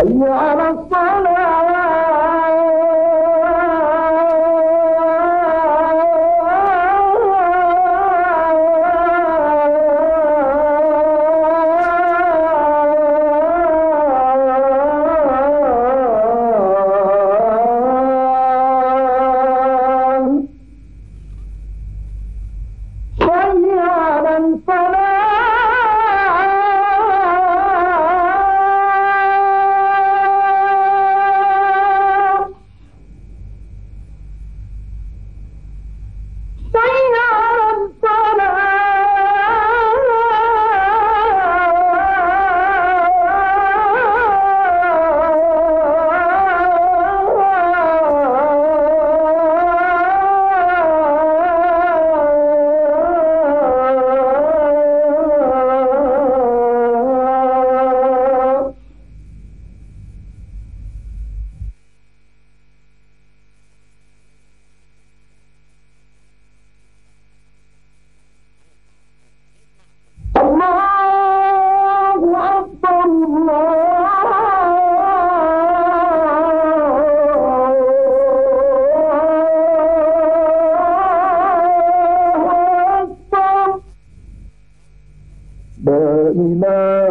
सल्यारं स إله